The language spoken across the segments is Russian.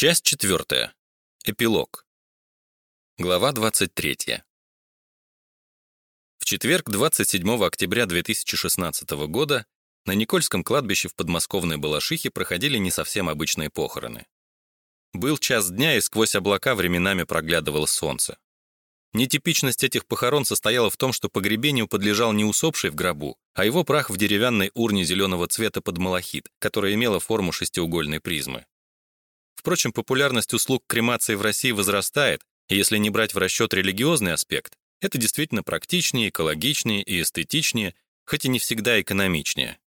Часть четвертая. Эпилог. Глава 23. В четверг, 27 октября 2016 года, на Никольском кладбище в подмосковной Балашихе проходили не совсем обычные похороны. Был час дня, и сквозь облака временами проглядывало солнце. Нетипичность этих похорон состояла в том, что погребению подлежал не усопший в гробу, а его прах в деревянной урне зеленого цвета под малахит, которая имела форму шестиугольной призмы. Впрочем, популярность услуг кремации в России возрастает, и если не брать в расчет религиозный аспект, это действительно практичнее, экологичнее и эстетичнее, хоть и не всегда экономичнее.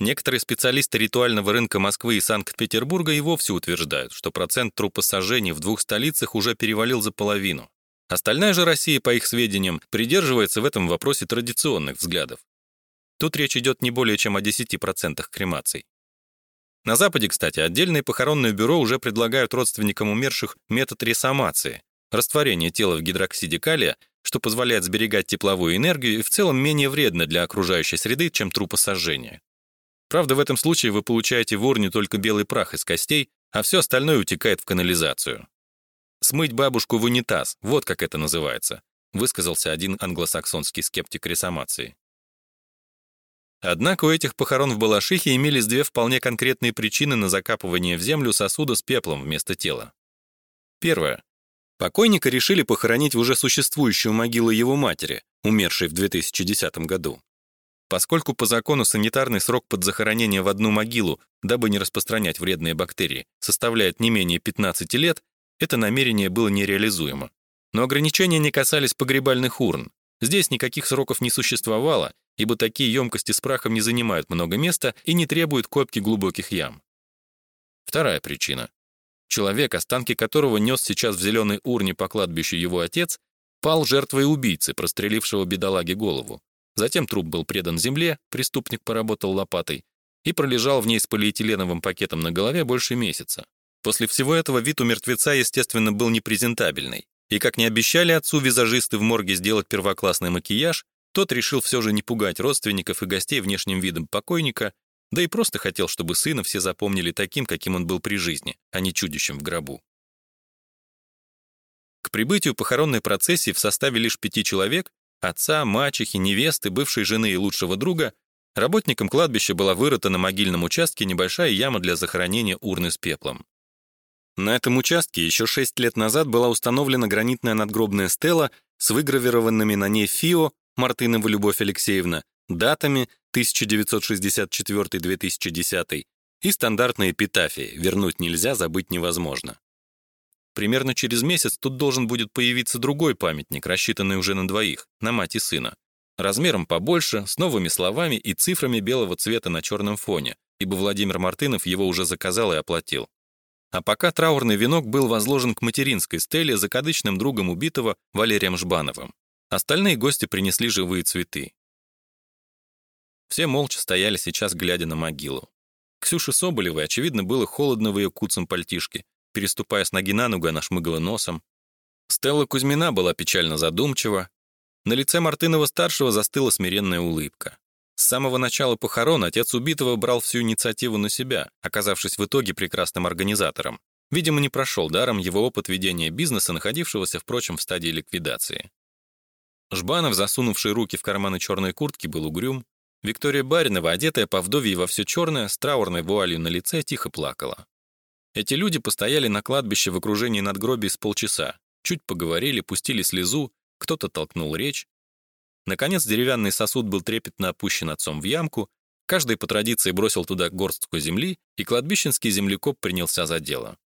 Некоторые специалисты ритуального рынка Москвы и Санкт-Петербурга и вовсе утверждают, что процент трупосожжений в двух столицах уже перевалил за половину. Остальная же Россия, по их сведениям, придерживается в этом вопросе традиционных взглядов. Тут речь идет не более чем о 10% кремаций. На Западе, кстати, отдельные похоронные бюро уже предлагают родственникам умерших метод ресомации, растворение тела в гидроксиде калия, что позволяет сберегать тепловую энергию и в целом менее вредно для окружающей среды, чем трупосожжение. Правда, в этом случае вы получаете в урне только белый прах из костей, а все остальное утекает в канализацию. «Смыть бабушку в унитаз, вот как это называется», высказался один англосаксонский скептик ресомации. Однако у этих похорон в Балашихе имелись две вполне конкретные причины на закапывание в землю сосуда с пеплом вместо тела. Первое. Покойника решили похоронить в уже существующую могилу его матери, умершей в 2010 году. Поскольку по закону санитарный срок под захоронение в одну могилу, дабы не распространять вредные бактерии, составляет не менее 15 лет, это намерение было нереализуемо. Но ограничения не касались погребальных урн. Здесь никаких сроков не существовало, ибо такие емкости с прахом не занимают много места и не требуют копки глубоких ям. Вторая причина. Человек, останки которого нес сейчас в зеленой урне по кладбищу его отец, пал жертвой убийцы, прострелившего бедолаге голову. Затем труп был предан земле, преступник поработал лопатой и пролежал в ней с полиэтиленовым пакетом на голове больше месяца. После всего этого вид у мертвеца, естественно, был непрезентабельный. И как не обещали отцу визажисты в морге сделать первоклассный макияж, тот решил все же не пугать родственников и гостей внешним видом покойника, да и просто хотел, чтобы сына все запомнили таким, каким он был при жизни, а не чудищем в гробу. К прибытию похоронной процессии в составе лишь пяти человек, отца, мачехи, невесты, бывшей жены и лучшего друга, работникам кладбища была вырыта на могильном участке небольшая яма для захоронения урны с пеплом. На этом участке еще шесть лет назад была установлена гранитная надгробная стела с выгравированными на ней ФИО Мартынова Любовь Алексеевна, датами 1964-2010 и стандартные эпитафии «Вернуть нельзя, забыть невозможно». Примерно через месяц тут должен будет появиться другой памятник, рассчитанный уже на двоих, на мать и сына. Размером побольше, с новыми словами и цифрами белого цвета на черном фоне, ибо Владимир Мартынов его уже заказал и оплатил. А пока траурный венок был возложен к материнской стеле закадычным другом убитого Валерием Жбановым. Остальные гости принесли живые цветы. Все молча стояли сейчас, глядя на могилу. Ксюше Соболевой, очевидно, было холодно в ее куцом пальтишке. Переступая с ноги на ногу, она шмыгала носом. Стелла Кузьмина была печально задумчива. На лице Мартынова-старшего застыла смиренная улыбка. С самого начала похорон отец убитого брал всю инициативу на себя, оказавшись в итоге прекрасным организатором. Видимо, не прошел даром его опыт ведения бизнеса, находившегося, впрочем, в стадии ликвидации. Жбанов, засунувший руки в карманы черной куртки, был угрюм. Виктория Баринова, одетая по вдовье во все черное, с траурной вуалью на лице, тихо плакала. Эти люди постояли на кладбище в окружении надгробий с полчаса, чуть поговорили, пустили слезу, кто-то толкнул речь. Наконец деревянный сосуд был трепетно опущен отцом в ямку, каждый по традиции бросил туда горстку земли, и кладбищенский землекоп принялся за дело.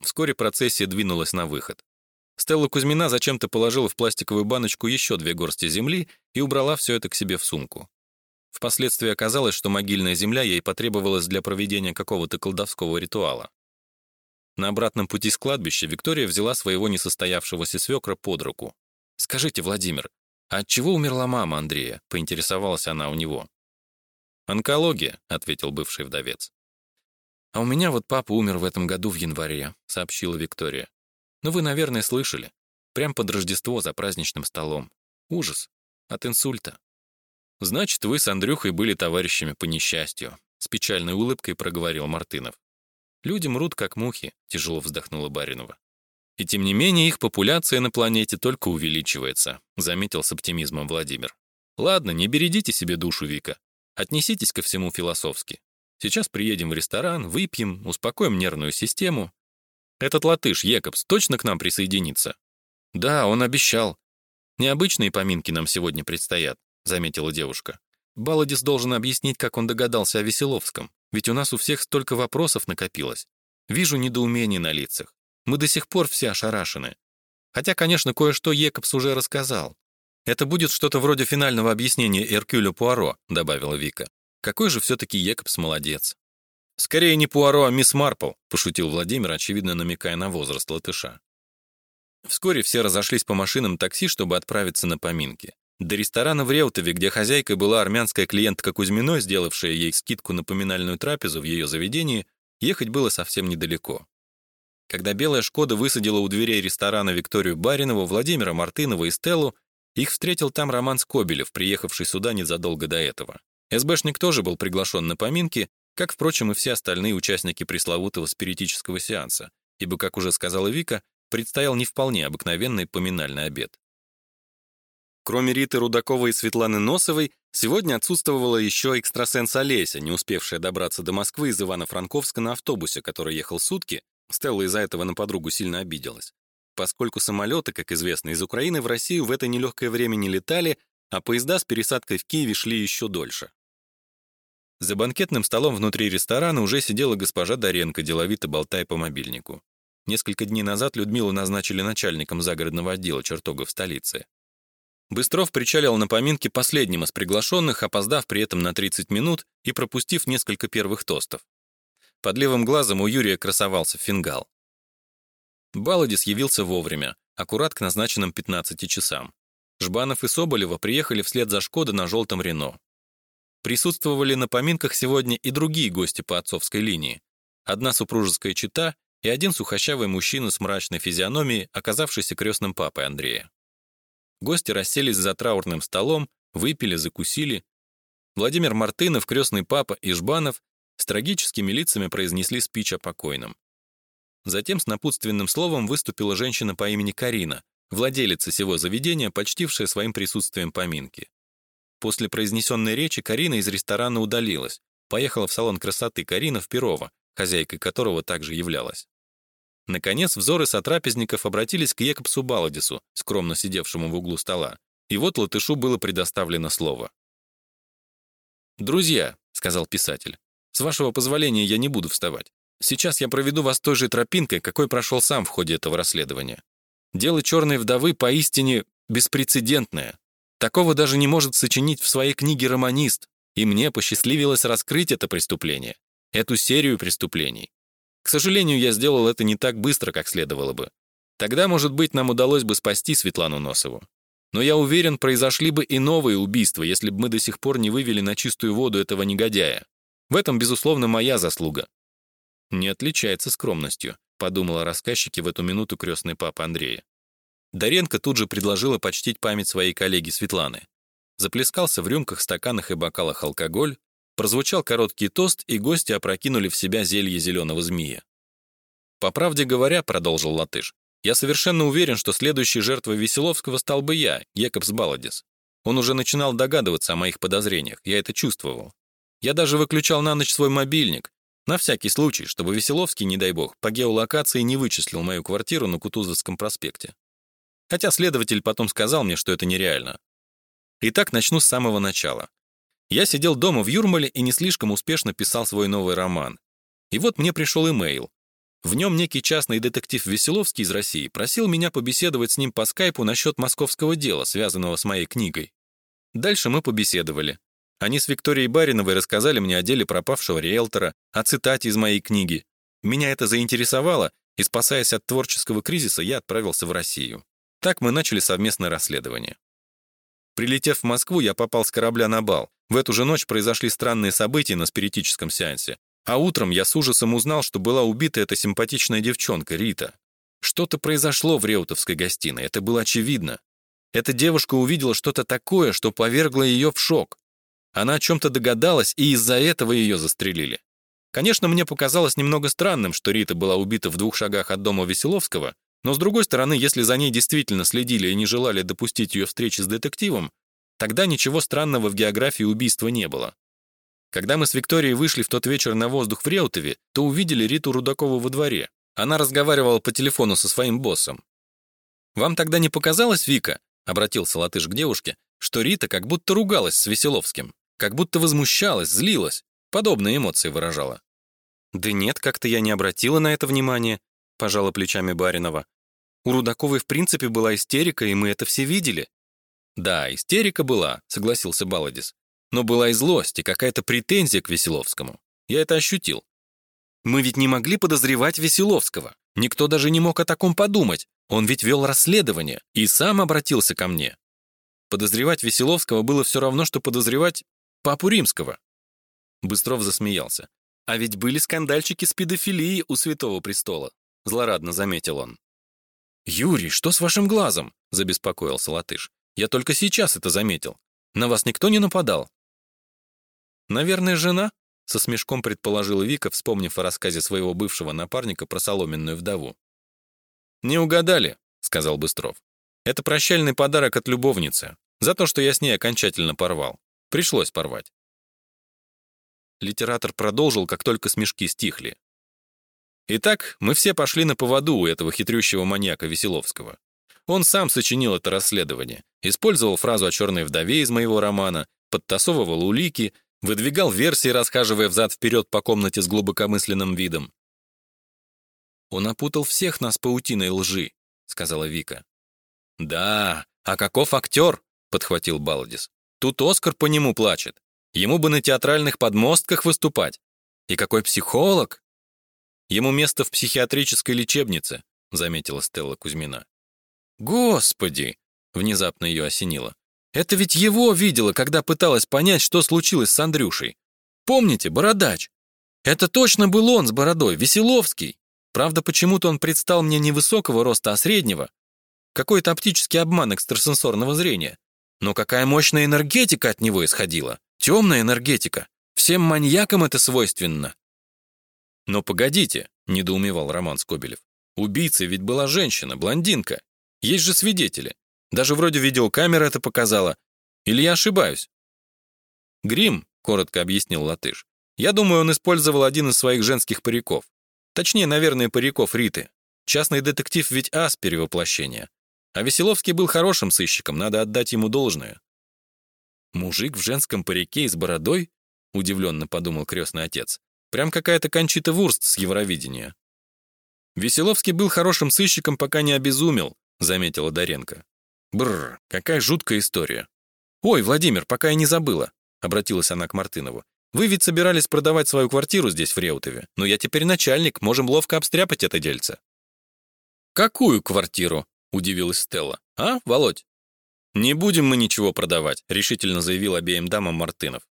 Вскоре процессия двинулась на выход. Стелла Кузьмина зачем-то положила в пластиковую баночку еще две горсти земли и убрала все это к себе в сумку. Впоследствии оказалось, что могильная земля ей потребовалась для проведения какого-то колдовского ритуала. На обратном пути с кладбища Виктория взяла своего несостоявшегося свекра под руку. «Скажите, Владимир, а от чего умерла мама Андрея?» — поинтересовалась она у него. «Онкология», — ответил бывший вдовец. «А у меня вот папа умер в этом году в январе», — сообщила Виктория. Ну, вы, наверное, слышали. Прям под Рождество за праздничным столом. Ужас. От инсульта. Значит, вы с Андрюхой были товарищами по несчастью, с печальной улыбкой проговорил Мартынов. Люди мрут, как мухи», — тяжело вздохнула Баринова. «И тем не менее их популяция на планете только увеличивается», — заметил с оптимизмом Владимир. «Ладно, не бередите себе душу, Вика. Отнеситесь ко всему философски. Сейчас приедем в ресторан, выпьем, успокоим нервную систему. Этот латыш, Екобс, точно к нам присоединится?» «Да, он обещал. Необычные поминки нам сегодня предстоят», — заметила девушка. Баладис должен объяснить, как он догадался о Веселовском, ведь у нас у всех столько вопросов накопилось. Вижу недоумение на лицах. Мы до сих пор все ошарашены. Хотя, конечно, кое-что Екобс уже рассказал. Это будет что-то вроде финального объяснения Эркюля Пуаро, добавила Вика. Какой же все-таки Екобс молодец. Скорее не Пуаро, а мисс Марпл, пошутил Владимир, очевидно намекая на возраст латыша. Вскоре все разошлись по машинам такси, чтобы отправиться на поминки. До ресторана в Реутове, где хозяйкой была армянская клиентка Кузьминой, сделавшая ей скидку на поминальную трапезу в ее заведении, ехать было совсем недалеко. Когда белая «Шкода» высадила у дверей ресторана Викторию Баринову, Владимира Мартынова и Стеллу, их встретил там Роман Скобелев, приехавший сюда незадолго до этого. СБшник тоже был приглашен на поминки, как, впрочем, и все остальные участники пресловутого спиритического сеанса, ибо, как уже сказала Вика, предстоял не вполне обыкновенный поминальный обед. Кроме Риты Рудаковой и Светланы Носовой, сегодня отсутствовала еще экстрасенс Олеся, не успевшая добраться до Москвы из Ивано-Франковска на автобусе, который ехал сутки. Стелла из-за этого на подругу сильно обиделась. Поскольку самолеты, как известно, из Украины в Россию в это нелегкое время не летали, а поезда с пересадкой в Киеве шли еще дольше. За банкетным столом внутри ресторана уже сидела госпожа Доренко, деловито болтая по мобильнику. Несколько дней назад Людмилу назначили начальником загородного отдела чертога в столице. Быстров причалил на поминки последним из приглашенных, опоздав при этом на 30 минут и пропустив несколько первых тостов. Под левым глазом у Юрия красовался фингал. Баладис явился вовремя, аккурат к назначенным 15 часам. Жбанов и Соболева приехали вслед за Шкода на желтом Рено. Присутствовали на поминках сегодня и другие гости по отцовской линии. Одна супружеская чета и один сухощавый мужчина с мрачной физиономией, оказавшийся крестным папой Андрея. Гости расселись за траурным столом, выпили, закусили. Владимир Мартынов, крестный папа и Жбанов с трагическими лицами произнесли спич о покойном. Затем с напутственным словом выступила женщина по имени Карина, владелица сего заведения, почтившая своим присутствием поминки. После произнесенной речи Карина из ресторана удалилась, поехала в салон красоты Карина в Перово, хозяйкой которого также являлась. Наконец, взоры сотрапезников обратились к Екобсу Баладису, скромно сидевшему в углу стола. И вот латышу было предоставлено слово. «Друзья», — сказал писатель, — «с вашего позволения я не буду вставать. Сейчас я проведу вас той же тропинкой, какой прошел сам в ходе этого расследования. Дело черной вдовы поистине беспрецедентное. Такого даже не может сочинить в своей книге романист, и мне посчастливилось раскрыть это преступление, эту серию преступлений. К сожалению, я сделал это не так быстро, как следовало бы. Тогда, может быть, нам удалось бы спасти Светлану Носову. Но я уверен, произошли бы и новые убийства, если бы мы до сих пор не вывели на чистую воду этого негодяя. В этом, безусловно, моя заслуга. Не отличается скромностью, подумала рассказчике в эту минуту крестный папа Андрея. Доренко тут же предложила почтить память своей коллеги Светланы. Заплескался в рюмках, стаканах и бокалах алкоголь, Прозвучал короткий тост, и гости опрокинули в себя зелье зеленого змея. «По правде говоря», — продолжил Латыш, «я совершенно уверен, что следующей жертвой Веселовского стал бы я, Екобс Баладис. Он уже начинал догадываться о моих подозрениях, я это чувствовал. Я даже выключал на ночь свой мобильник, на всякий случай, чтобы Веселовский, не дай бог, по геолокации не вычислил мою квартиру на Кутузовском проспекте. Хотя следователь потом сказал мне, что это нереально. Итак, начну с самого начала. Я сидел дома в Юрмале и не слишком успешно писал свой новый роман. И вот мне пришел имейл. В нем некий частный детектив Веселовский из России просил меня побеседовать с ним по скайпу насчет московского дела, связанного с моей книгой. Дальше мы побеседовали. Они с Викторией Бариновой рассказали мне о деле пропавшего риэлтора, о цитате из моей книги. Меня это заинтересовало, и, спасаясь от творческого кризиса, я отправился в Россию. Так мы начали совместное расследование. Прилетев в Москву, я попал с корабля на бал. В эту же ночь произошли странные события на спиритическом сеансе. А утром я с ужасом узнал, что была убита эта симпатичная девчонка, Рита. Что-то произошло в Реутовской гостиной, это было очевидно. Эта девушка увидела что-то такое, что повергло ее в шок. Она о чем-то догадалась, и из-за этого ее застрелили. Конечно, мне показалось немного странным, что Рита была убита в двух шагах от дома Веселовского, но с другой стороны, если за ней действительно следили и не желали допустить ее встречи с детективом, тогда ничего странного в географии убийства не было. Когда мы с Викторией вышли в тот вечер на воздух в Реутове, то увидели Риту Рудакову во дворе. Она разговаривала по телефону со своим боссом. «Вам тогда не показалось, Вика?» — обратился латыш к девушке, что Рита как будто ругалась с Веселовским, как будто возмущалась, злилась, подобные эмоции выражала. «Да нет, как-то я не обратила на это внимания», — пожала плечами Баринова. «У Рудаковой в принципе была истерика, и мы это все видели». «Да, истерика была», — согласился Баладис. «Но была и злость, и какая-то претензия к Веселовскому. Я это ощутил. Мы ведь не могли подозревать Веселовского. Никто даже не мог о таком подумать. Он ведь вел расследование и сам обратился ко мне. Подозревать Веселовского было все равно, что подозревать папу римского. Быстров засмеялся. А ведь были скандальчики с педофилией у Святого Престола, злорадно заметил он. «Юрий, что с вашим глазом?» — забеспокоился латыш. «Я только сейчас это заметил. На вас никто не нападал?» «Наверное, жена?» — со смешком предположила Вика, вспомнив о рассказе своего бывшего напарника про соломенную вдову. «Не угадали», — сказал Быстров. «Это прощальный подарок от любовницы, за то, что я с ней окончательно порвал. Пришлось порвать». Литератор продолжил, как только смешки стихли. Итак, мы все пошли на поводу у этого хитрющего маньяка Веселовского. Он сам сочинил это расследование, использовал фразу о черной вдове из моего романа, подтасовывал улики, выдвигал версии, расхаживая взад-вперед по комнате с глубокомысленным видом. «Он опутал всех нас паутиной лжи», — сказала Вика. «Да, а каков актер?» — подхватил Балдис. «Тут Оскар по нему плачет. Ему бы на театральных подмостках выступать. И какой психолог!» «Ему место в психиатрической лечебнице», — заметила Стелла Кузьмина. «Господи!» — внезапно ее осенило. «Это ведь его видела, когда пыталась понять, что случилось с Андрюшей. Помните, бородач? Это точно был он с бородой, Веселовский. Правда, почему-то он предстал мне не высокого роста, а среднего. Какой-то оптический обман экстрасенсорного зрения. Но какая мощная энергетика от него исходила. Темная энергетика. Всем маньякам это свойственно. Но погодите, недоумевал Роман Скобелев. Убийцей ведь была женщина, блондинка. Есть же свидетели. Даже вроде видеокамера это показала. Или я ошибаюсь? Грим, коротко объяснил Латыш. Я думаю, он использовал один из своих женских париков. Точнее, наверное, париков Риты. Частный детектив ведь ас перевоплощения. А Веселовский был хорошим сыщиком, надо отдать ему должное. «Мужик в женском парике и с бородой?» — удивленно подумал крестный отец. «Прям какая-то Кончита Вурст с Евровидения». «Веселовский был хорошим сыщиком, пока не обезумел», — заметила Доренко. «Бррр, какая жуткая история». «Ой, Владимир, пока я не забыла», — обратилась она к Мартынову. Вы ведь собирались продавать свою квартиру здесь, в Реутове. Но я теперь начальник, можем ловко обстряпать это дельце». «Какую квартиру?» — удивилась Стелла. «А, Володь?» «Не будем мы ничего продавать», — решительно заявил обеим дамам Мартынов.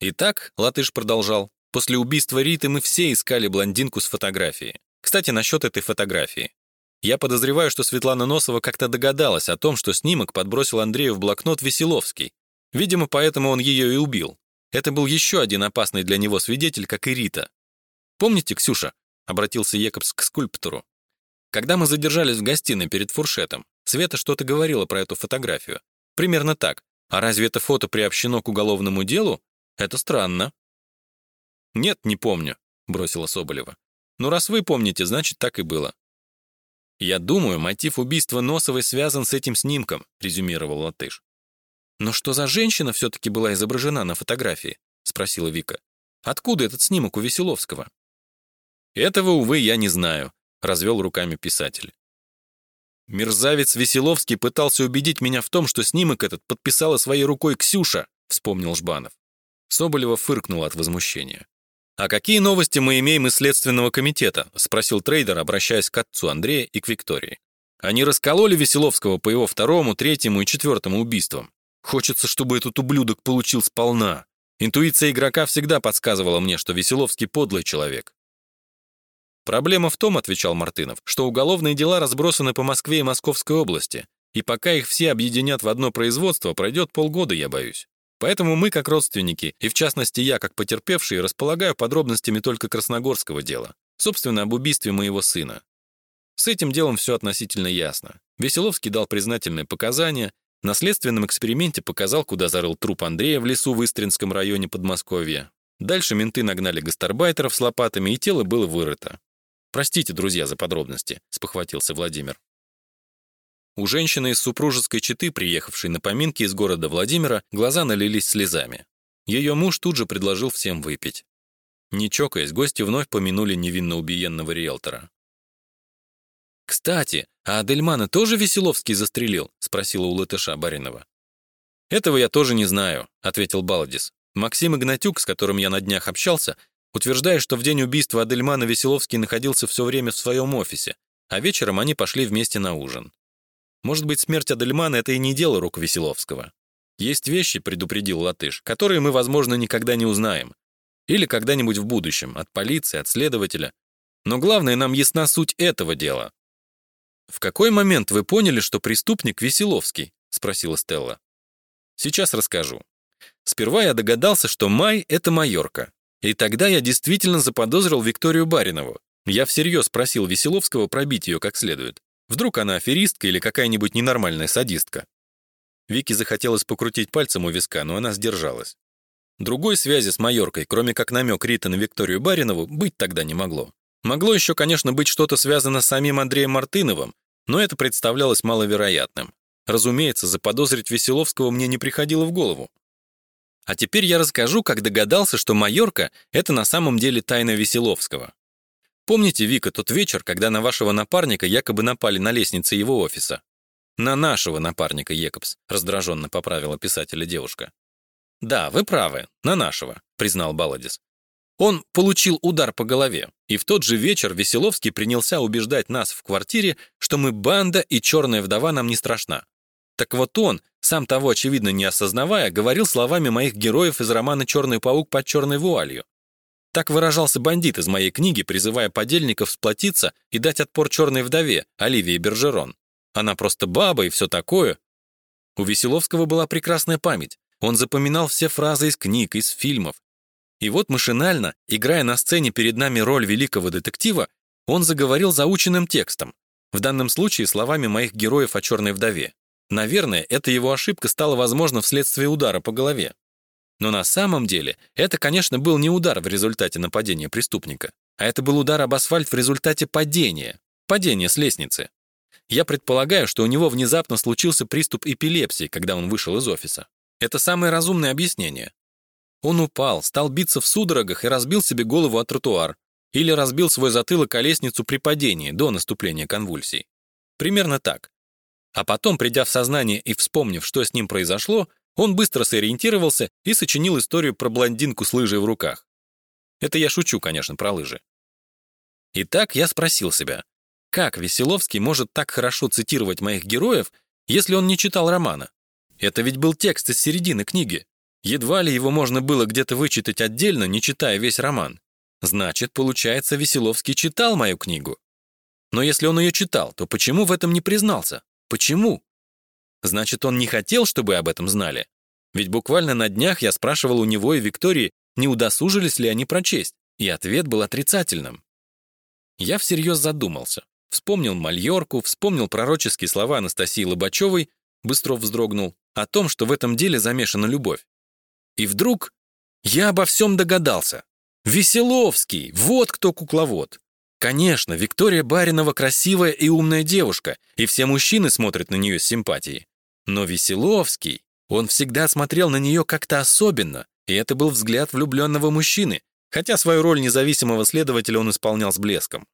«Итак», — Латыш продолжал, «после убийства Риты мы все искали блондинку с фотографией. Кстати, насчет этой фотографии. Я подозреваю, что Светлана Носова как-то догадалась о том, что снимок подбросил Андрею в блокнот Веселовский. Видимо, поэтому он ее и убил. Это был еще один опасный для него свидетель, как и Рита. «Помните, Ксюша?» — обратился Екобс к скульптору. «Когда мы задержались в гостиной перед фуршетом, Света что-то говорила про эту фотографию. Примерно так. А разве это фото приобщено к уголовному делу? Это странно». «Нет, не помню», — бросила Соболева. «Ну, раз вы помните, значит, так и было». «Я думаю, мотив убийства Носовой связан с этим снимком», — резюмировал Латыш. «Но что за женщина все-таки была изображена на фотографии?» — спросила Вика. «Откуда этот снимок у Веселовского?» «Этого, увы, я не знаю», — развел руками писатель. «Мерзавец Веселовский пытался убедить меня в том, что снимок этот подписала своей рукой Ксюша», — вспомнил Жбанов. Соболева фыркнула от возмущения. «А какие новости мы имеем из Следственного комитета?» — спросил трейдер, обращаясь к отцу Андрея и к Виктории. «Они раскололи Веселовского по его второму, третьему и четвертому убийствам. Хочется, чтобы этот ублюдок получил сполна. Интуиция игрока всегда подсказывала мне, что Веселовский подлый человек. Проблема в том, отвечал Мартынов, что уголовные дела разбросаны по Москве и Московской области, и пока их все объединят в одно производство, пройдет полгода, я боюсь. Поэтому мы, как родственники, и в частности я, как потерпевший, располагаю подробностями только Красногорского дела, собственно, об убийстве моего сына. С этим делом все относительно ясно. Веселовский дал признательные показания, на следственном эксперименте показал, куда зарыл труп Андрея в лесу в Истринском районе Подмосковья. Дальше менты нагнали гастарбайтеров с лопатами, и тело было вырыто. «Простите, друзья, за подробности», — спохватился Владимир. У женщины из супружеской четы, приехавшей на поминки из города Владимира, глаза налились слезами. Ее муж тут же предложил всем выпить. Не чокаясь, гости вновь помянули невинно убиенного риэлтора. «Кстати, а Адельмана тоже Веселовский застрелил?» — спросила у латыша Баринова. «Этого я тоже не знаю», — ответил Балдис. «Максим Игнатюк, с которым я на днях общался, утверждает, что в день убийства Адельмана Веселовский находился все время в своем офисе, а вечером они пошли вместе на ужин. Может быть, смерть Адельмана — это и не дело рук Веселовского. Есть вещи, предупредил Латыш, которые мы, возможно, никогда не узнаем. Или когда-нибудь в будущем, от полиции, от следователя. Но главное, нам ясна суть этого дела. «В какой момент вы поняли, что преступник Веселовский?» — спросила Стелла. «Сейчас расскажу. Сперва я догадался, что Май — это майорка. И тогда я действительно заподозрил Викторию Баринову. Я всерьез просил Веселовского пробить ее как следует. Вдруг она аферистка или какая-нибудь ненормальная садистка. Вике захотелось покрутить пальцем у виска, но она сдержалась. Другой связи с майоркой, кроме как намек Рита на Викторию Баринову, быть тогда не могло. Могло еще, конечно, быть что-то связано с самим Андреем Мартыновым, но это представлялось маловероятным. Разумеется, заподозрить Веселовского мне не приходило в голову. А теперь я расскажу, как догадался, что майорка — это на самом деле тайна Веселовского. Помните, Вика, тот вечер, когда на вашего напарника якобы напали на лестнице его офиса? На нашего напарника, Екобс, раздраженно поправила писателя девушка. Да, вы правы, на нашего, признал Баладис. Он получил удар по голове, и в тот же вечер Веселовский принялся убеждать нас в квартире, что мы банда и черная вдова нам не страшна. Так вот он, сам того очевидно не осознавая, говорил словами моих героев из романа «Черный паук под черной вуалью». Так выражался бандит из моей книги, призывая подельников сплотиться и дать отпор черной вдове, Оливии Бержерон. Она просто баба и все такое. У Веселовского была прекрасная память. Он запоминал все фразы из книг, из фильмов. И вот машинально, играя на сцене перед нами роль великого детектива, он заговорил заученным текстом, в данном случае словами моих героев о черной вдове. Наверное, эта его ошибка стала возможна вследствие удара по голове. Но на самом деле это, конечно, был не удар в результате нападения преступника, а это был удар об асфальт в результате падения, падения с лестницы. Я предполагаю, что у него внезапно случился приступ эпилепсии, когда он вышел из офиса. Это самое разумное объяснение. Он упал, стал биться в судорогах и разбил себе голову о тротуар, или разбил свой затылок о лестницу при падении до наступления конвульсий. Примерно так. А потом, придя в сознание и вспомнив, что с ним произошло, он быстро сориентировался и сочинил историю про блондинку с лыжей в руках. Это я шучу, конечно, про лыжи. Итак, я спросил себя, как Веселовский может так хорошо цитировать моих героев, если он не читал романа? Это ведь был текст из середины книги. Едва ли его можно было где-то вычитать отдельно, не читая весь роман. Значит, получается, Веселовский читал мою книгу. Но если он ее читал, то почему в этом не признался? Почему? Значит, он не хотел, чтобы об этом знали. Ведь буквально на днях я спрашивал у него и Виктории, не удосужились ли они прочесть, и ответ был отрицательным. Я всерьез задумался. Вспомнил Мальорку, вспомнил пророческие слова Анастасии Лобачевой, быстро вздрогнул, о том, что в этом деле замешана любовь. И вдруг я обо всем догадался. Веселовский, вот кто кукловод. Конечно, Виктория Баринова красивая и умная девушка, и все мужчины смотрят на нее с симпатией. Но Веселовский, он всегда смотрел на нее как-то особенно, и это был взгляд влюбленного мужчины, хотя свою роль независимого следователя он исполнял с блеском.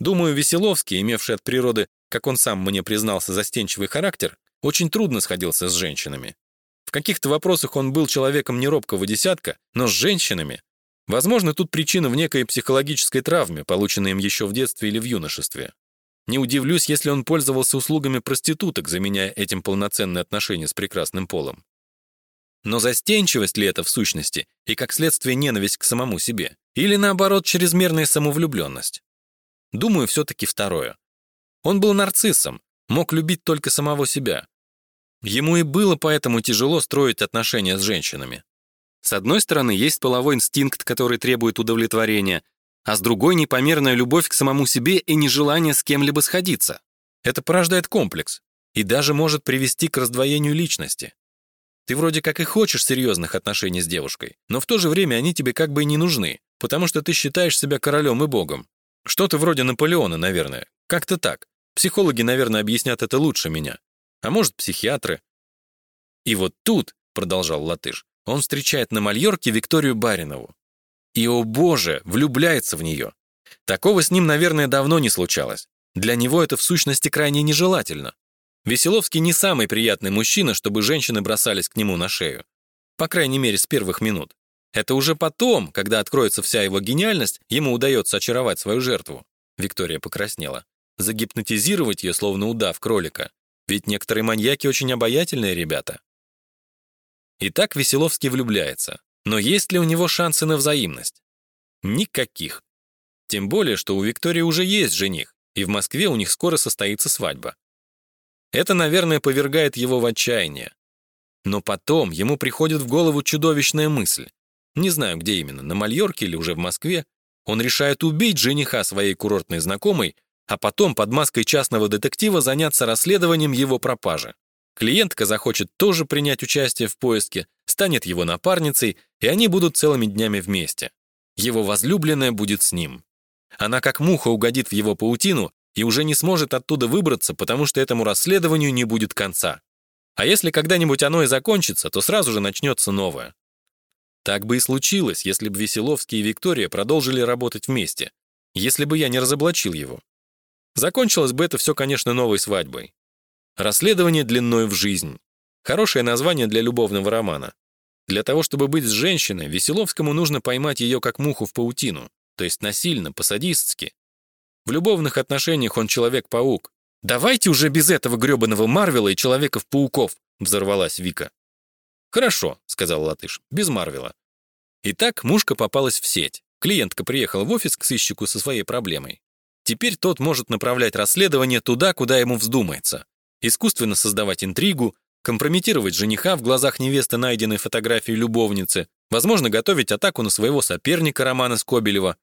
Думаю, Веселовский, имевший от природы, как он сам мне признался, застенчивый характер, очень трудно сходился с женщинами. В каких-то вопросах он был человеком неробкого десятка, но с женщинами Возможно, тут причина в некой психологической травме, полученной им еще в детстве или в юношестве. Не удивлюсь, если он пользовался услугами проституток, заменяя этим полноценные отношения с прекрасным полом. Но застенчивость ли это в сущности, и как следствие ненависть к самому себе? Или наоборот, чрезмерная самовлюбленность? Думаю, все-таки второе. Он был нарциссом, мог любить только самого себя. Ему и было поэтому тяжело строить отношения с женщинами. С одной стороны, есть половой инстинкт, который требует удовлетворения, а с другой — непомерная любовь к самому себе и нежелание с кем-либо сходиться. Это порождает комплекс и даже может привести к раздвоению личности. Ты вроде как и хочешь серьезных отношений с девушкой, но в то же время они тебе как бы и не нужны, потому что ты считаешь себя королем и богом. Что-то вроде Наполеона, наверное. Как-то так. Психологи, наверное, объяснят это лучше меня а может, психиатры. И вот тут, продолжал Латыш, он встречает на Мальорке Викторию Баринову. И, о боже, влюбляется в нее. Такого с ним, наверное, давно не случалось. Для него это в сущности крайне нежелательно. Веселовский не самый приятный мужчина, чтобы женщины бросались к нему на шею. По крайней мере, с первых минут. Это уже потом, когда откроется вся его гениальность, ему удается очаровать свою жертву. Виктория покраснела. Загипнотизировать ее, словно удав кролика. Ведь некоторые маньяки очень обаятельные ребята. Итак, Веселовский влюбляется. Но есть ли у него шансы на взаимность? Никаких. Тем более, что у Виктории уже есть жених, и в Москве у них скоро состоится свадьба. Это, наверное, повергает его в отчаяние. Но потом ему приходит в голову чудовищная мысль. Не знаю, где именно, на Мальорке или уже в Москве. Он решает убить жениха своей курортной знакомой а потом под маской частного детектива заняться расследованием его пропажи. Клиентка захочет тоже принять участие в поиске, станет его напарницей, и они будут целыми днями вместе. Его возлюбленная будет с ним. Она как муха угодит в его паутину и уже не сможет оттуда выбраться, потому что этому расследованию не будет конца. А если когда-нибудь оно и закончится, то сразу же начнется новое. Так бы и случилось, если бы Веселовский и Виктория продолжили работать вместе, если бы я не разоблачил его. Закончилось бы это все, конечно, новой свадьбой. Расследование длиной в жизнь. Хорошее название для любовного романа. Для того, чтобы быть с женщиной, Веселовскому нужно поймать ее как муху в паутину, то есть насильно, по-садистски. В любовных отношениях он человек-паук. «Давайте уже без этого грёбаного Марвела и Человеков-пауков!» взорвалась Вика. «Хорошо», — сказал Латыш, — «без Марвела». Итак, мушка попалась в сеть. Клиентка приехала в офис к сыщику со своей проблемой. Теперь тот может направлять расследование туда, куда ему вздумается. Искусственно создавать интригу, компрометировать жениха в глазах невесты найденной фотографии любовницы, возможно, готовить атаку на своего соперника Романа Скобелева.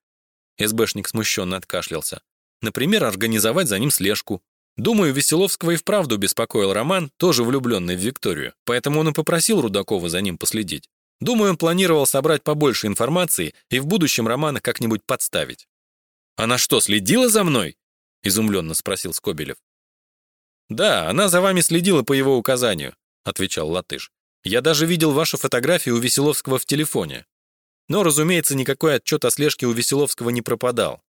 СБшник смущенно откашлялся. Например, организовать за ним слежку. Думаю, Веселовского и вправду беспокоил Роман, тоже влюбленный в Викторию, поэтому он и попросил Рудакова за ним последить. Думаю, он планировал собрать побольше информации и в будущем Романа как-нибудь подставить. «Она что, следила за мной?» — изумленно спросил Скобелев. «Да, она за вами следила по его указанию», — отвечал Латыш. «Я даже видел вашу фотографию у Веселовского в телефоне. Но, разумеется, никакой отчет о слежке у Веселовского не пропадал.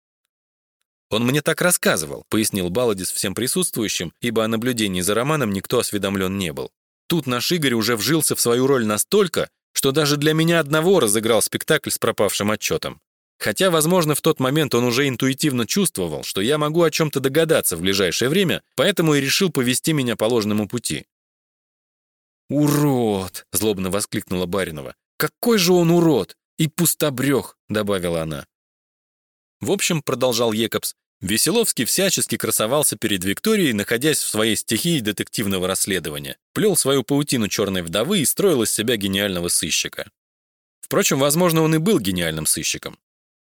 «Он мне так рассказывал», — пояснил Баладис всем присутствующим, ибо о наблюдении за Романом никто осведомлен не был. Тут наш Игорь уже вжился в свою роль настолько, что даже для меня одного разыграл спектакль с пропавшим отчетом. Хотя, возможно, в тот момент он уже интуитивно чувствовал, что я могу о чем-то догадаться в ближайшее время, поэтому и решил повести меня по ложному пути. «Урод!» — злобно воскликнула Баринова. «Какой же он урод! И пустобрех!» — добавила она. В общем, продолжал Екобс, Веселовский всячески красовался перед Викторией, находясь в своей стихии детективного расследования, плел свою паутину черной вдовы и строил из себя гениального сыщика. Впрочем, возможно, он и был гениальным сыщиком.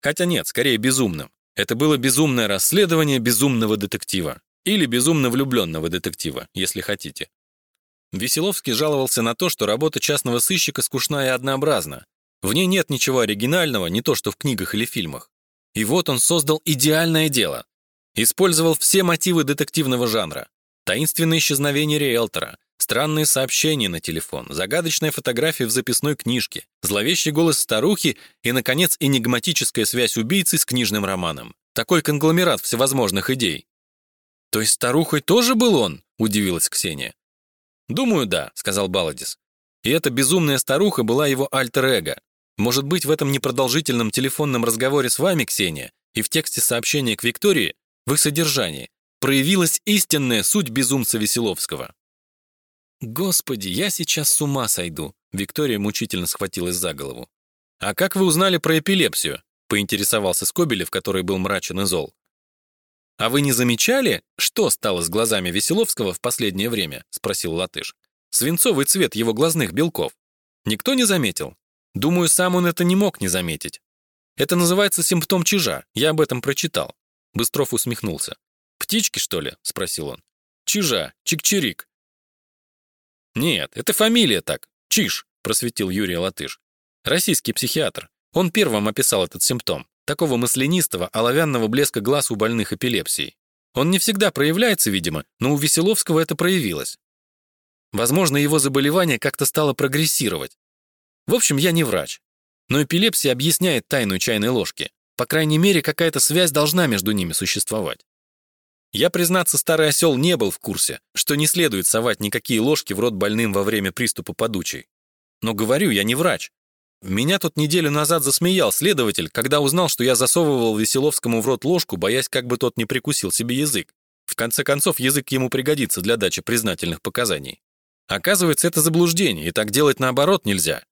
Хотя нет, скорее безумным. Это было безумное расследование безумного детектива. Или безумно влюбленного детектива, если хотите. Веселовский жаловался на то, что работа частного сыщика скучна и однообразна. В ней нет ничего оригинального, не то что в книгах или фильмах. И вот он создал идеальное дело. Использовал все мотивы детективного жанра. Таинственное исчезновение риэлтора, Странные сообщения на телефон, загадочная фотография в записной книжке, зловещий голос старухи и, наконец, энигматическая связь убийцы с книжным романом. Такой конгломерат всевозможных идей. «То есть старухой тоже был он?» – удивилась Ксения. «Думаю, да», – сказал Баладис. «И эта безумная старуха была его альтер-эго. Может быть, в этом непродолжительном телефонном разговоре с вами, Ксения, и в тексте сообщения к Виктории, в их содержании, проявилась истинная суть безумца Веселовского». «Господи, я сейчас с ума сойду!» Виктория мучительно схватилась за голову. «А как вы узнали про эпилепсию?» поинтересовался Скобелев, который был мрачен и зол. «А вы не замечали, что стало с глазами Веселовского в последнее время?» спросил Латыш. Свинцовый цвет его глазных белков. Никто не заметил? Думаю, сам он это не мог не заметить. Это называется симптом чижа, я об этом прочитал. Быстров усмехнулся. «Птички, что ли?» — спросил он. «Чижа, чик-чирик». «Нет, это фамилия так, Чиж», — просветил Юрий Латыш. «Российский психиатр. Он первым описал этот симптом, такого маслянистого, оловянного блеска глаз у больных эпилепсией. Он не всегда проявляется, видимо, но у Веселовского это проявилось. Возможно, его заболевание как-то стало прогрессировать. В общем, я не врач. Но эпилепсия объясняет тайну чайной ложки. По крайней мере, какая-то связь должна между ними существовать. Я, признаться, старый осел не был в курсе, что не следует совать никакие ложки в рот больным во время приступа подучей. Но говорю, я не врач. Меня тут неделю назад засмеял следователь, когда узнал, что я засовывал Веселовскому в рот ложку, боясь, как бы тот не прикусил себе язык. В конце концов, язык ему пригодится для дачи признательных показаний. Оказывается, это заблуждение, и так делать наоборот нельзя.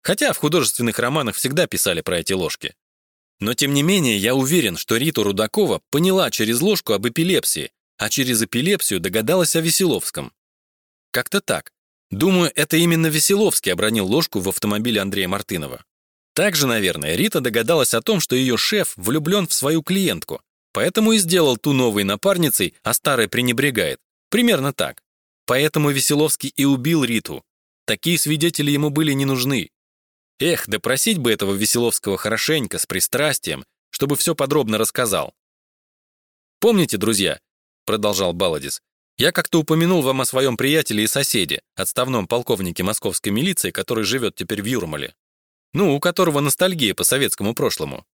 Хотя в художественных романах всегда писали про эти ложки. Но тем не менее, я уверен, что Рита Рудакова поняла через ложку об эпилепсии, а через эпилепсию догадалась о Веселовском. Как-то так. Думаю, это именно Веселовский обронил ложку в автомобиле Андрея Мартынова. Также, наверное, Рита догадалась о том, что ее шеф влюблен в свою клиентку, поэтому и сделал ту новой напарницей, а старой пренебрегает. Примерно так. Поэтому Веселовский и убил Риту. Такие свидетели ему были не нужны. Эх, допросить бы этого Веселовского хорошенько, с пристрастием, чтобы все подробно рассказал. «Помните, друзья?» — продолжал Баладис. «Я как-то упомянул вам о своем приятеле и соседе, отставном полковнике московской милиции, который живет теперь в Юрмале. Ну, у которого ностальгия по советскому прошлому.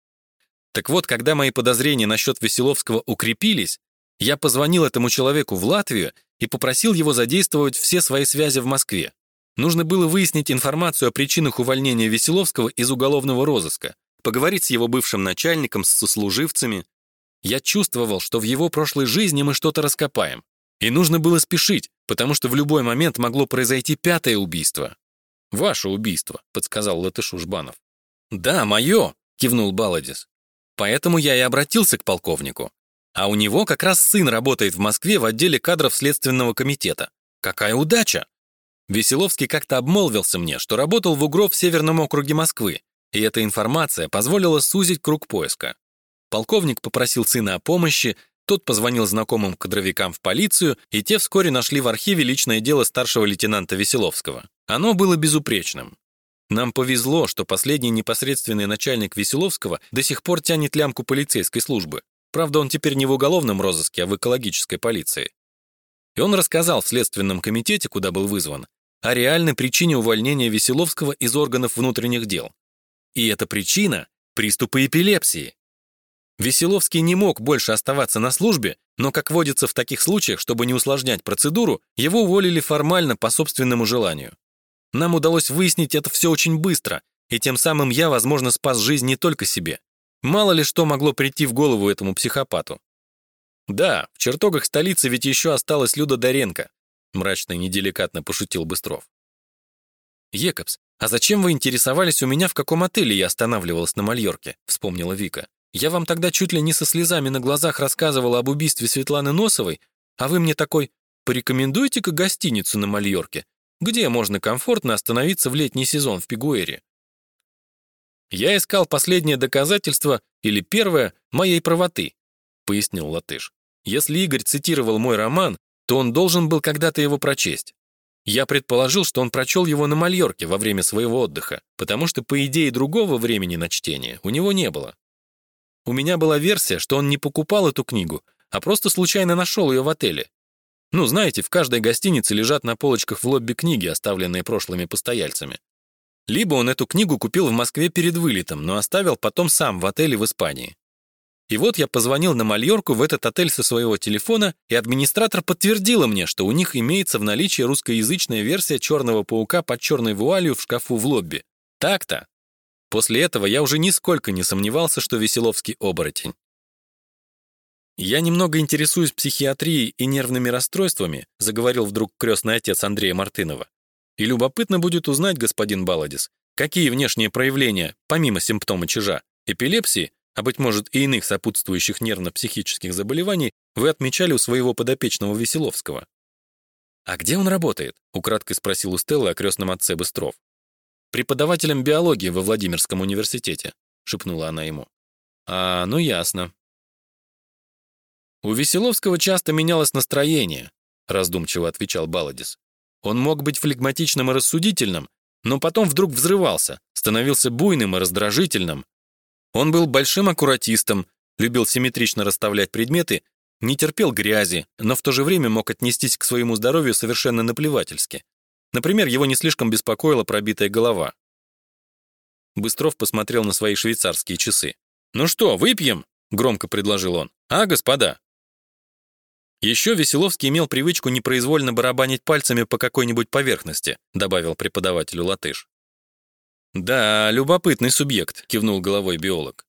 Так вот, когда мои подозрения насчет Веселовского укрепились, я позвонил этому человеку в Латвию и попросил его задействовать все свои связи в Москве. Нужно было выяснить информацию о причинах увольнения Веселовского из уголовного розыска, поговорить с его бывшим начальником, с сослуживцами. Я чувствовал, что в его прошлой жизни мы что-то раскопаем. И нужно было спешить, потому что в любой момент могло произойти пятое убийство. «Ваше убийство», — подсказал Латышу Жбанов. «Да, мое», — кивнул Баладис. «Поэтому я и обратился к полковнику. А у него как раз сын работает в Москве в отделе кадров Следственного комитета. Какая удача! Веселовский как-то обмолвился мне, что работал в УГРО в Северном округе Москвы, и эта информация позволила сузить круг поиска. Полковник попросил сына о помощи, тот позвонил знакомым кадровикам в полицию, и те вскоре нашли в архиве личное дело старшего лейтенанта Веселовского. Оно было безупречным. Нам повезло, что последний непосредственный начальник Веселовского до сих пор тянет лямку полицейской службы. Правда, он теперь не в уголовном розыске, а в экологической полиции. И он рассказал в Следственном комитете, куда был вызван, о реальной причине увольнения Веселовского из органов внутренних дел. И эта причина – приступы эпилепсии. Веселовский не мог больше оставаться на службе, но, как водится в таких случаях, чтобы не усложнять процедуру, его уволили формально по собственному желанию. Нам удалось выяснить это все очень быстро, и тем самым я, возможно, спас жизнь не только себе, Мало ли что могло прийти в голову этому психопату. Да, в чертогах столицы ведь еще осталась Люда Доренко, мрачно и неделикатно пошутил Быстров. Екобс, а зачем вы интересовались у меня, в каком отеле я останавливалась на Мальорке? вспомнила Вика. Я вам тогда чуть ли не со слезами на глазах рассказывала об убийстве Светланы Носовой, а вы мне такой «порекомендуйте-ка гостиницу на Мальорке, где можно комфортно остановиться в летний сезон в Пигуэре». «Я искал последнее доказательство, или первое, моей правоты», — пояснил Латыш. «Если Игорь цитировал мой роман, то он должен был когда-то его прочесть. Я предположил, что он прочел его на Мальорке во время своего отдыха, потому что, по идее, другого времени на чтение у него не было. У меня была версия, что он не покупал эту книгу, а просто случайно нашел ее в отеле. Ну, знаете, в каждой гостинице лежат на полочках в лобби книги, оставленные прошлыми постояльцами. Либо он эту книгу купил в Москве перед вылетом, но оставил потом сам в отеле в Испании. И вот я позвонил на Мальорку в этот отель со своего телефона, и администратор подтвердила мне, что у них имеется в наличии русскоязычная версия «Черного паука» под черной вуалью в шкафу в лобби. Так-то. После этого я уже нисколько не сомневался, что Веселовский оборотень. «Я немного интересуюсь психиатрией и нервными расстройствами», заговорил вдруг крестный отец Андрея Мартынова. И любопытно будет узнать, господин Баладис, какие внешние проявления, помимо симптома чижа, эпилепсии, а быть может и иных сопутствующих нервно-психических заболеваний, вы отмечали у своего подопечного Веселовского. «А где он работает?» — украдкой спросил у Стеллы о крестном отце Быстров. «Преподавателем биологии во Владимирском университете», — шепнула она ему. «А, ну ясно». «У Веселовского часто менялось настроение», — раздумчиво отвечал Баладис. «Он мог быть флегматичным и рассудительным, но потом вдруг взрывался, становился буйным и раздражительным. Он был большим аккуратистом, любил симметрично расставлять предметы, не терпел грязи, но в то же время мог отнестись к своему здоровью совершенно наплевательски. Например, его не слишком беспокоила пробитая голова. Быстров посмотрел на свои швейцарские часы. «Ну что, выпьем?» — громко предложил он. «А, господа?» Еще Веселовский имел привычку непроизвольно барабанить пальцами по какой-нибудь поверхности, добавил преподавателю латыш. Да, любопытный субъект, кивнул головой биолог.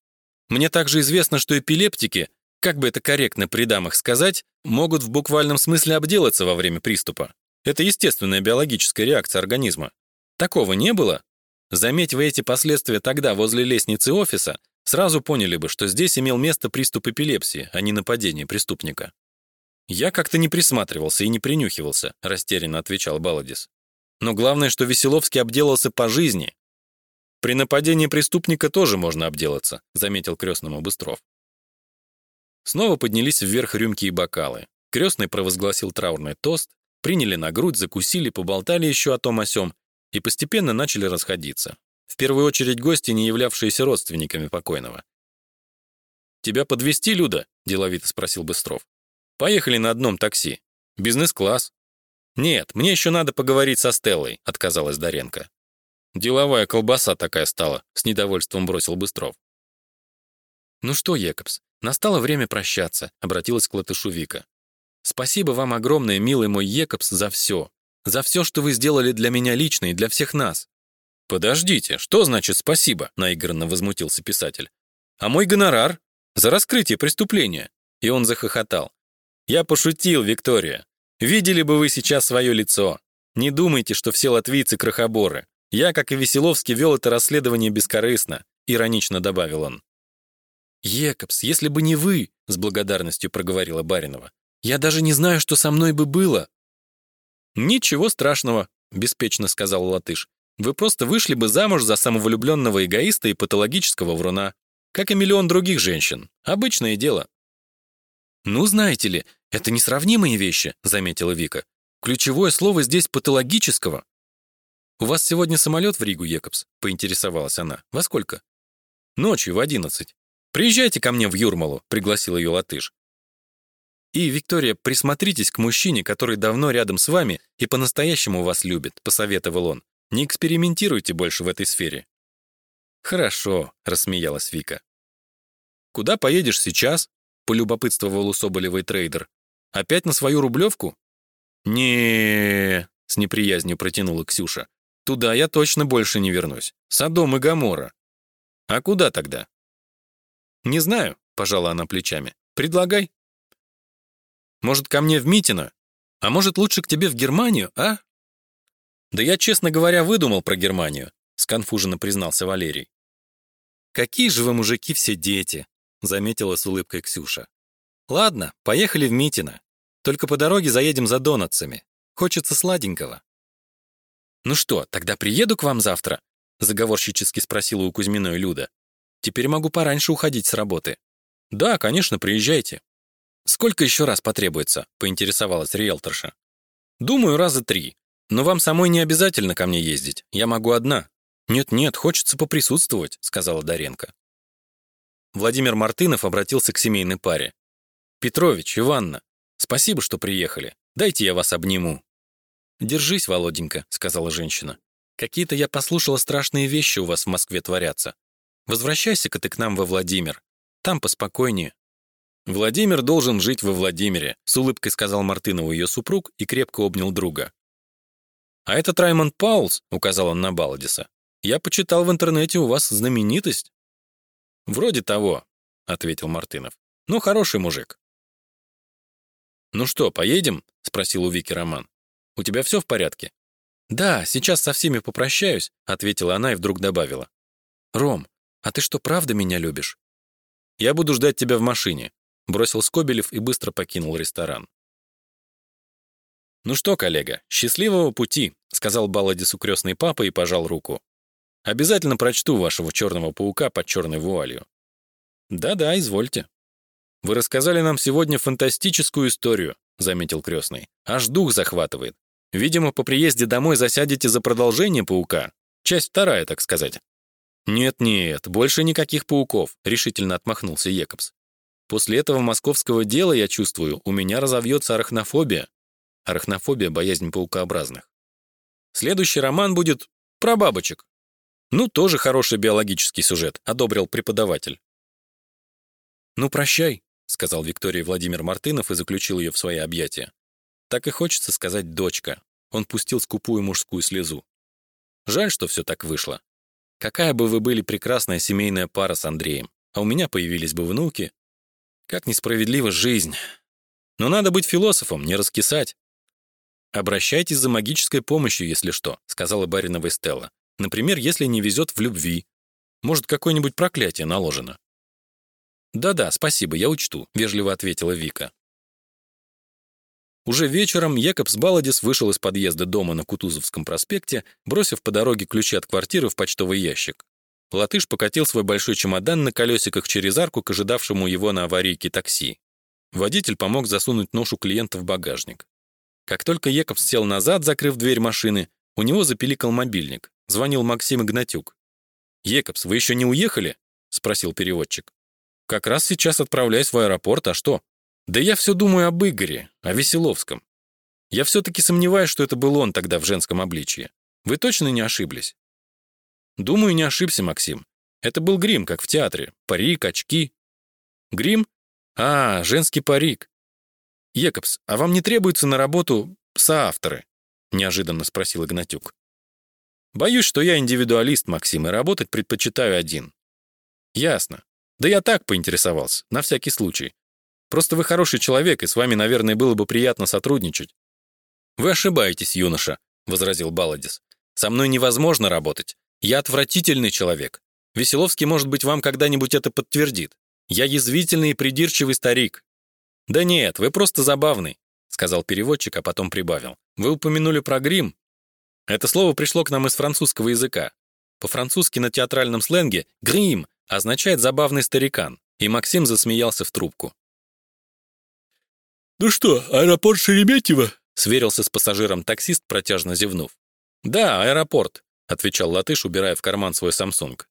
Мне также известно, что эпилептики, как бы это корректно при дамах сказать, могут в буквальном смысле обделаться во время приступа. Это естественная биологическая реакция организма. Такого не было? Заметь вы эти последствия тогда возле лестницы офиса, сразу поняли бы, что здесь имел место приступ эпилепсии, а не нападение преступника. «Я как-то не присматривался и не принюхивался», — растерянно отвечал Баладис. «Но главное, что Веселовский обделался по жизни». «При нападении преступника тоже можно обделаться», — заметил крестному Быстров. Снова поднялись вверх рюмки и бокалы. Крестный провозгласил траурный тост, приняли на грудь, закусили, поболтали еще о том о сём и постепенно начали расходиться. В первую очередь гости, не являвшиеся родственниками покойного. «Тебя подвести, Люда?» — деловито спросил Быстров. Поехали на одном такси. Бизнес-класс. Нет, мне еще надо поговорить со Стеллой, отказалась Даренко. Деловая колбаса такая стала, с недовольством бросил Быстров. Ну что, Екобс, настало время прощаться, обратилась к Латышу Вика. Спасибо вам огромное, милый мой Екобс, за все. За все, что вы сделали для меня лично и для всех нас. Подождите, что значит спасибо? наигранно возмутился писатель. А мой гонорар за раскрытие преступления. И он захохотал. Я пошутил, Виктория. Видели бы вы сейчас свое лицо. Не думайте, что все латвийцы крохоборы. Я, как и Веселовский, вел это расследование бескорыстно, иронично добавил он. Екобс, если бы не вы, с благодарностью проговорила Баринова. Я даже не знаю, что со мной бы было. Ничего страшного, беспечно сказал Латыш. Вы просто вышли бы замуж за самовлюбленного эгоиста и патологического вруна, как и миллион других женщин. Обычное дело. Ну, знаете ли, это несравнимые вещи, заметила Вика. Ключевое слово здесь патологического. У вас сегодня самолет в Ригу, Екобс? поинтересовалась она. Во сколько? Ночью в одиннадцать. Приезжайте ко мне в Юрмалу, пригласил ее латыш. И, Виктория, присмотритесь к мужчине, который давно рядом с вами и по-настоящему вас любит, посоветовал он. Не экспериментируйте больше в этой сфере. Хорошо, рассмеялась Вика. Куда поедешь сейчас? полюбопытствовал у Соболевой трейдер. Опять на свою рублевку? не с неприязнью протянула Ксюша. Туда я точно больше не вернусь. Содом и Гоморра. А куда тогда? Не знаю, пожала она плечами. Предлагай. Может, ко мне в Митино? А может, лучше к тебе в Германию, а? Да я, честно говоря, выдумал про Германию, сконфуженно признался Валерий. Какие же вы мужики все дети, заметила с улыбкой Ксюша. Ладно, поехали в Митино. Только по дороге заедем за донатцами. Хочется сладенького. Ну что, тогда приеду к вам завтра? заговорщически спросила у Кузьминой Люда. Теперь могу пораньше уходить с работы. Да, конечно, приезжайте. Сколько еще раз потребуется? поинтересовалась риэлторша. Думаю, раза три. Но вам самой не обязательно ко мне ездить. Я могу одна. Нет-нет, хочется поприсутствовать, сказала Даренко. Владимир Мартынов обратился к семейной паре. «Петрович, Иванна, спасибо, что приехали. Дайте я вас обниму». «Держись, Володенька», — сказала женщина. «Какие-то я послушала страшные вещи у вас в Москве творятся. Возвращайся-ка ты к нам во Владимир. Там поспокойнее». «Владимир должен жить во Владимире», — с улыбкой сказал Мартынову ее супруг и крепко обнял друга. «А этот Раймонд Паулс», — указал он на Баладиса, «я почитал в интернете у вас знаменитость». Вроде того, ответил Мартынов. Ну, хороший мужик. Ну что, поедем? спросил у Вики Роман. У тебя все в порядке? Да, сейчас со всеми попрощаюсь, ответила она и вдруг добавила. Ром, а ты что, правда меня любишь? Я буду ждать тебя в машине, бросил Скобелев и быстро покинул ресторан. «Ну что, коллега, счастливого пути», — сказал Балладису крестный папа и пожал руку. «Обязательно прочту вашего черного паука под черной вуалью». «Да-да, извольте». «Вы рассказали нам сегодня фантастическую историю», — заметил крестный. «Аж дух захватывает. Видимо, по приезде домой засядете за продолжение паука. Часть вторая, так сказать». «Нет-нет, больше никаких пауков», — решительно отмахнулся Екобс. «После этого московского дела, я чувствую, у меня разовьется арахнофобия. Арахнофобия — боязнь паукообразных. Следующий роман будет про бабочек. Ну, тоже хороший биологический сюжет, одобрил преподаватель. «Ну, прощай», — сказал Виктория Владимир Мартынов и заключил ее в свои объятия. Так и хочется сказать «дочка». Он пустил скупую мужскую слезу. Жаль, что все так вышло. Какая бы вы были прекрасная семейная пара с Андреем, а у меня появились бы внуки. Как несправедлива жизнь. Но надо быть философом, не раскисать. «Обращайтесь за магической помощью, если что», — сказала Баринова Стелла. «Например, если не везет в любви. Может, какое-нибудь проклятие наложено». «Да-да, спасибо, я учту», — вежливо ответила Вика. Уже вечером Якобс Баладис вышел из подъезда дома на Кутузовском проспекте, бросив по дороге ключи от квартиры в почтовый ящик. Латыш покатил свой большой чемодан на колесиках через арку к ожидавшему его на аварийке такси. Водитель помог засунуть ношу клиента в багажник. Как только Якобс сел назад, закрыв дверь машины, у него запиликал мобильник. Звонил Максим Игнатюк. «Екобс, вы еще не уехали?» — спросил переводчик. «Как раз сейчас отправляюсь в аэропорт, а что?» Да я все думаю об Игоре, о Веселовском. Я все-таки сомневаюсь, что это был он тогда в женском обличье. Вы точно не ошиблись? Думаю, не ошибся, Максим. Это был грим, как в театре. Парик, очки. Грим? А, женский парик. Екобс, а вам не требуется на работу соавторы? Неожиданно спросил Игнатюк. Боюсь, что я индивидуалист, Максим, и работать предпочитаю один. Ясно. Да я так поинтересовался, на всякий случай. Просто вы хороший человек, и с вами, наверное, было бы приятно сотрудничать». «Вы ошибаетесь, юноша», — возразил Баладис. «Со мной невозможно работать. Я отвратительный человек. Веселовский, может быть, вам когда-нибудь это подтвердит. Я язвительный и придирчивый старик». «Да нет, вы просто забавный», — сказал переводчик, а потом прибавил. «Вы упомянули про грим. Это слово пришло к нам из французского языка. По-французски на театральном сленге «грим» означает «забавный старикан», и Максим засмеялся в трубку. «Ну что, аэропорт Шереметьево?» — сверился с пассажиром таксист, протяжно зевнув. «Да, аэропорт», — отвечал латыш, убирая в карман свой Самсунг.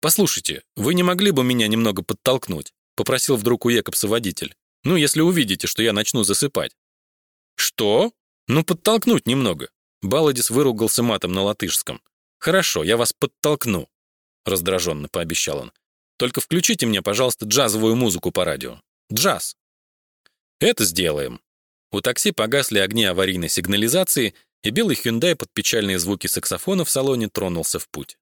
«Послушайте, вы не могли бы меня немного подтолкнуть?» — попросил вдруг у Екобса водитель. «Ну, если увидите, что я начну засыпать». «Что? Ну, подтолкнуть немного». Баладис выругался матом на латышском. «Хорошо, я вас подтолкну», — раздраженно пообещал он. «Только включите мне, пожалуйста, джазовую музыку по радио. Джаз». Это сделаем. У такси погасли огни аварийной сигнализации, и белый Hyundai под печальные звуки саксофона в салоне тронулся в путь.